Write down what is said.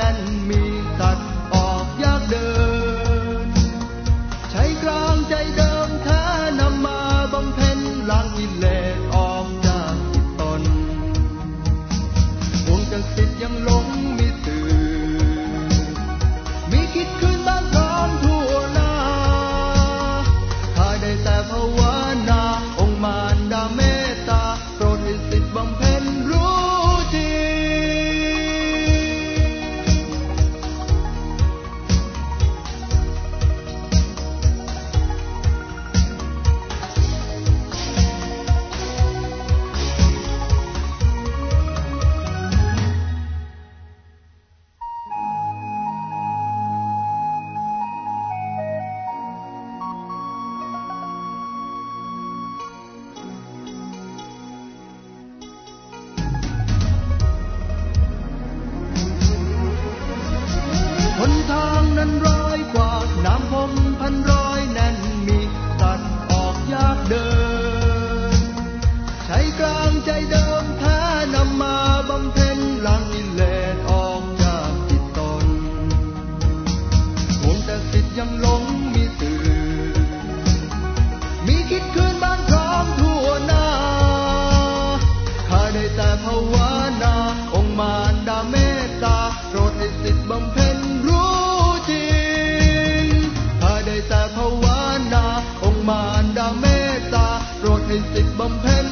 นั้นมีตัก ภาวนา องค์มารดาเมตตาโปรดให้สิทธิ์บำเพ็ญ